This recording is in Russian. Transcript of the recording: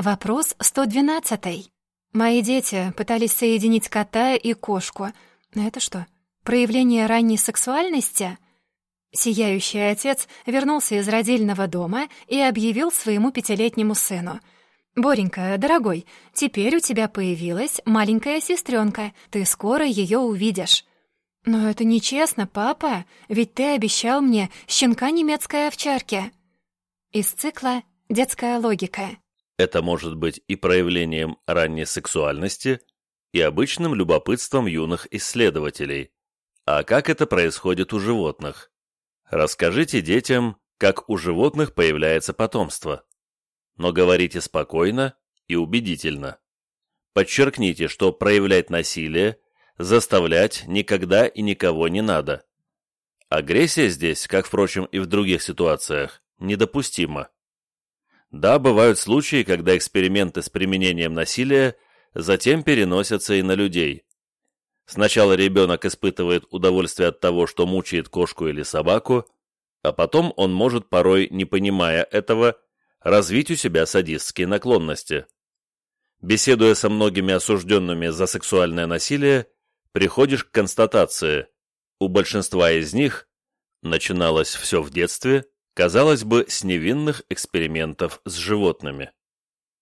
Вопрос 112. Мои дети пытались соединить кота и кошку. Это что, проявление ранней сексуальности? Сияющий отец вернулся из родильного дома и объявил своему пятилетнему сыну. «Боренька, дорогой, теперь у тебя появилась маленькая сестренка. Ты скоро ее увидишь». «Но это нечестно, папа, ведь ты обещал мне щенка немецкой овчарки». Из цикла «Детская логика». Это может быть и проявлением ранней сексуальности, и обычным любопытством юных исследователей. А как это происходит у животных? Расскажите детям, как у животных появляется потомство. Но говорите спокойно и убедительно. Подчеркните, что проявлять насилие – заставлять никогда и никого не надо. Агрессия здесь, как, впрочем, и в других ситуациях, недопустима. Да, бывают случаи, когда эксперименты с применением насилия затем переносятся и на людей. Сначала ребенок испытывает удовольствие от того, что мучает кошку или собаку, а потом он может, порой не понимая этого, развить у себя садистские наклонности. Беседуя со многими осужденными за сексуальное насилие, приходишь к констатации, у большинства из них начиналось все в детстве, казалось бы, с невинных экспериментов с животными.